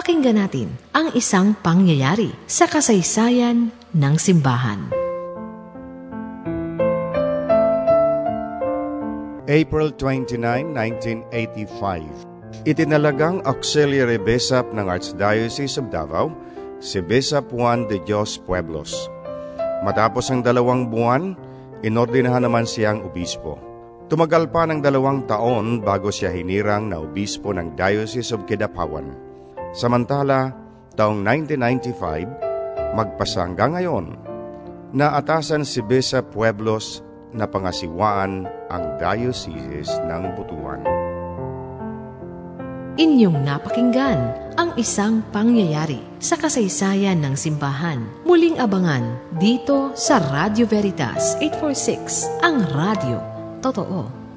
Pakinggan natin ang isang pangyayari sa kasaysayan ng simbahan. April 29, 1985 Itinalagang Auxiliary Bishop ng Archdiocese of Davao, si Bishop Juan de Dios Pueblos. Matapos ang dalawang buwan, inordinahan naman siyang obispo. Tumagal pa ng dalawang taon bago siya hinirang na obispo ng Diocese of Kidapawan. Samantala, taong 1995, magpasangga ngayon, naatasan si Bishop Pueblos na pangasiwaan ang Diocese ng Butuan. Inyong napakinggan ang isang pangyayari sa kasaysayan ng simbahan. Muling abangan dito sa Radio Veritas 846, ang radio. Totoo.